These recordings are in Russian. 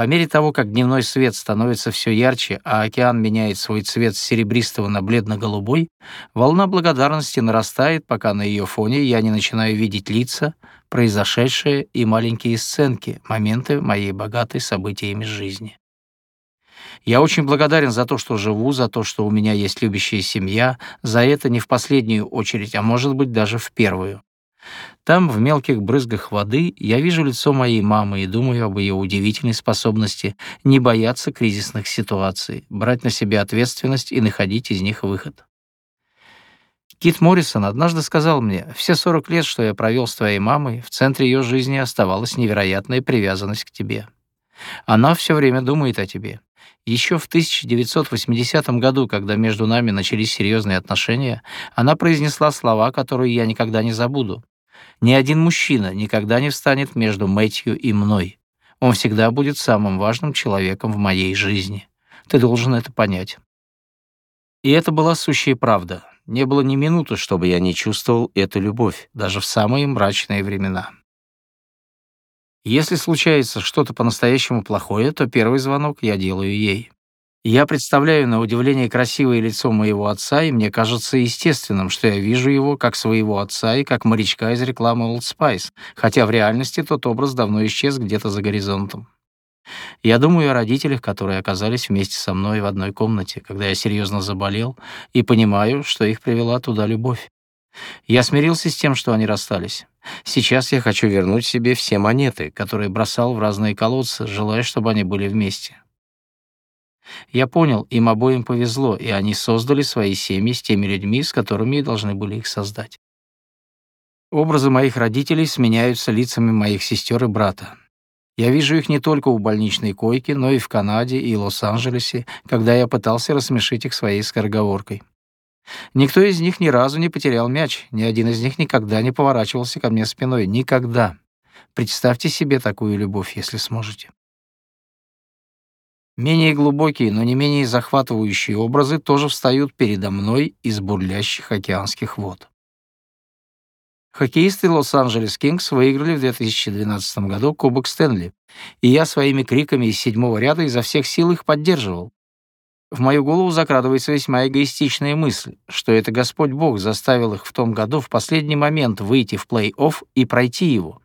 По мере того, как дневной свет становится все ярче, а океан меняет свой цвет с серебристого на бледно-голубой, волна благодарности нарастает, пока на ее фоне я не начинаю видеть лица, произошедшие и маленькие сценки, моменты моей богатой событиями жизни. Я очень благодарен за то, что живу, за то, что у меня есть любящая семья, за это не в последнюю очередь, а может быть даже в первую. Там, в мелких брызгах воды, я вижу лицо моей мамы и думаю об ее удивительной способности не бояться кризисных ситуаций, брать на себя ответственность и находить из них выход. Кит Моррисон однажды сказал мне, все 40 лет, что я провел с твоей мамой, в центре ее жизни оставалась невероятная привязанность к тебе. Она все время думает о тебе. Еще в 1980 году, когда между нами начались серьезные отношения, она произнесла слова, которые я никогда не забуду. Ни один мужчина никогда не встанет между Мэтью и мной. Он всегда будет самым важным человеком в моей жизни. Ты должен это понять. И это была сущая правда. Не было ни минуты, чтобы я не чувствовал эту любовь, даже в самые мрачные времена. Если случается что-то по-настоящему плохое, то первый звонок я делаю ей. Я представляю на удивление красивое лицо моего отца, и мне кажется естественным, что я вижу его как своего отца и как морячка из рекламы Old Spice, хотя в реальности тот образ давно исчез где-то за горизонтом. Я думаю о родителях, которые оказались вместе со мной в одной комнате, когда я серьезно заболел, и понимаю, что их привела туда любовь. Я смирился с тем, что они расстались. Сейчас я хочу вернуть себе все монеты, которые бросал в разные колодцы, желая, чтобы они были вместе. Я понял, им обоим повезло, и они создали свои семьи с теми людьми, с которыми и должны были их создать. Образы моих родителей сменяются лицами моих сестер и брата. Я вижу их не только у больничной койки, но и в Канаде и Лос-Анджелесе, когда я пытался рассмешить их своей скороговоркой. Никто из них ни разу не потерял мяч, ни один из них никогда не поворачивался ко мне спиной. Никогда. Представьте себе такую любовь, если сможете. Менее глубокие, но не менее захватывающие образы тоже встают передо мной из бурлящих океанских вод. Хоккеисты Лос-Анджелес Кингс выиграли в 2012 году Кубок Стэнли, и я своими криками из седьмого ряда изо всех сил их поддерживал. В мою голову закрадывается весьма эгоистичная мысль, что это Господь Бог заставил их в том году в последний момент выйти в плей-офф и пройти его.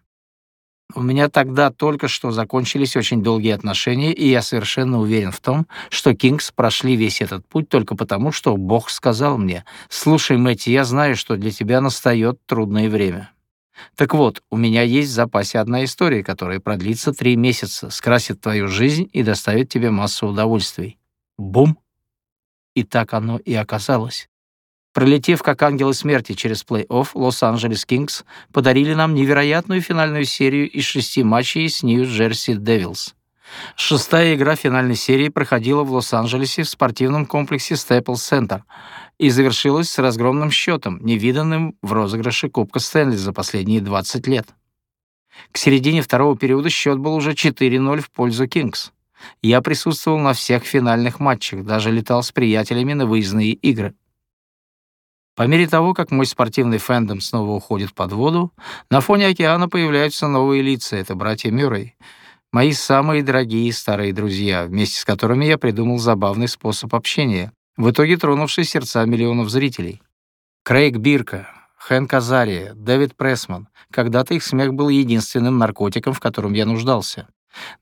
У меня тогда только что закончились очень долгие отношения, и я совершенно уверен в том, что Кингс прошли весь этот путь только потому, что Бог сказал мне, «Слушай, Мэтти, я знаю, что для тебя настает трудное время». Так вот, у меня есть в запасе одна история, которая продлится три месяца, скрасит твою жизнь и доставит тебе массу удовольствий. Бум! И так оно и оказалось. Пролетев как ангелы смерти через плей-офф, Лос-Анджелес Кингс подарили нам невероятную финальную серию из шести матчей с Нью-Джерси Девилс. Шестая игра финальной серии проходила в Лос-Анджелесе в спортивном комплексе Staples Center и завершилась с разгромным счетом, невиданным в розыгрыше Кубка Стэнли за последние 20 лет. К середине второго периода счет был уже 4-0 в пользу Кингс. Я присутствовал на всех финальных матчах, даже летал с приятелями на выездные игры. По мере того, как мой спортивный фэндом снова уходит под воду, на фоне океана появляются новые лица — это братья Мюррей, мои самые дорогие старые друзья, вместе с которыми я придумал забавный способ общения, в итоге тронувший сердца миллионов зрителей. Крейг Бирка, Хэнк Азария, Дэвид Прессман. Когда-то их смех был единственным наркотиком, в котором я нуждался.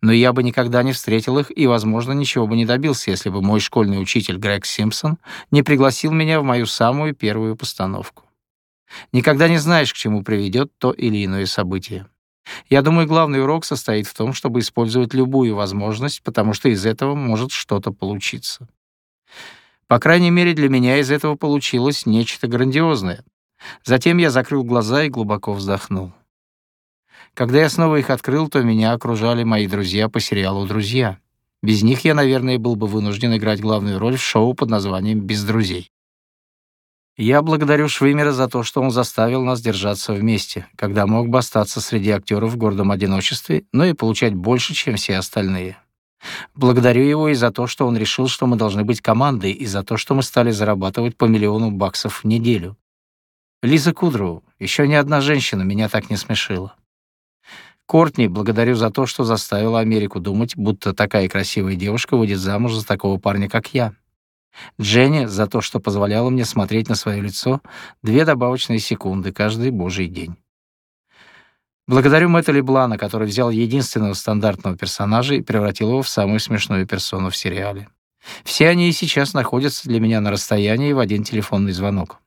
Но я бы никогда не встретил их и, возможно, ничего бы не добился, если бы мой школьный учитель Грег Симпсон не пригласил меня в мою самую первую постановку. Никогда не знаешь, к чему приведет то или иное событие. Я думаю, главный урок состоит в том, чтобы использовать любую возможность, потому что из этого может что-то получиться. По крайней мере, для меня из этого получилось нечто грандиозное. Затем я закрыл глаза и глубоко вздохнул. Когда я снова их открыл, то меня окружали мои друзья по сериалу «Друзья». Без них я, наверное, был бы вынужден играть главную роль в шоу под названием «Без друзей». Я благодарю Швимера за то, что он заставил нас держаться вместе, когда мог бы остаться среди актеров в гордом одиночестве, но и получать больше, чем все остальные. Благодарю его и за то, что он решил, что мы должны быть командой, и за то, что мы стали зарабатывать по миллиону баксов в неделю. Лиза Кудроу, еще ни одна женщина меня так не смешила. Кортни благодарю за то, что заставила Америку думать, будто такая красивая девушка выйдет замуж за такого парня, как я. Дженни за то, что позволяла мне смотреть на свое лицо две добавочные секунды каждый божий день. Благодарю Мэтта Леблана, который взял единственного стандартного персонажа и превратил его в самую смешную персону в сериале. Все они и сейчас находятся для меня на расстоянии в один телефонный звонок.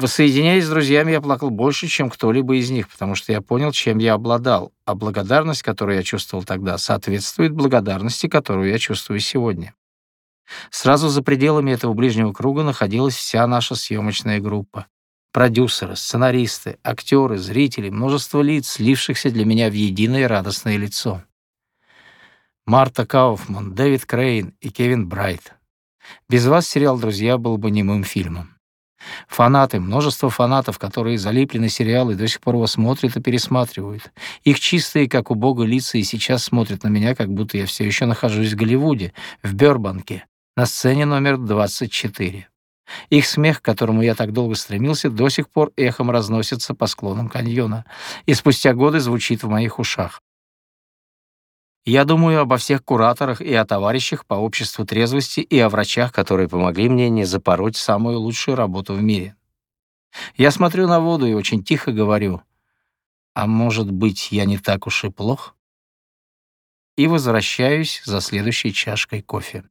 Воссоединяясь с друзьями, я плакал больше, чем кто-либо из них, потому что я понял, чем я обладал, а благодарность, которую я чувствовал тогда, соответствует благодарности, которую я чувствую сегодня. Сразу за пределами этого ближнего круга находилась вся наша съемочная группа. Продюсеры, сценаристы, актеры, зрители, множество лиц, слившихся для меня в единое радостное лицо. Марта Кауфман, Дэвид Крейн и Кевин Брайт. Без вас сериал «Друзья» был бы немым фильмом. Фанаты, множество фанатов, которые залипли на сериал и до сих пор его смотрят и пересматривают. Их чистые, как у бога, лица и сейчас смотрят на меня, как будто я все еще нахожусь в Голливуде, в Бёрбанке, на сцене номер 24. Их смех, к которому я так долго стремился, до сих пор эхом разносится по склонам каньона и спустя годы звучит в моих ушах. Я думаю обо всех кураторах и о товарищах по обществу трезвости и о врачах, которые помогли мне не запороть самую лучшую работу в мире. Я смотрю на воду и очень тихо говорю, а может быть, я не так уж и плох? И возвращаюсь за следующей чашкой кофе.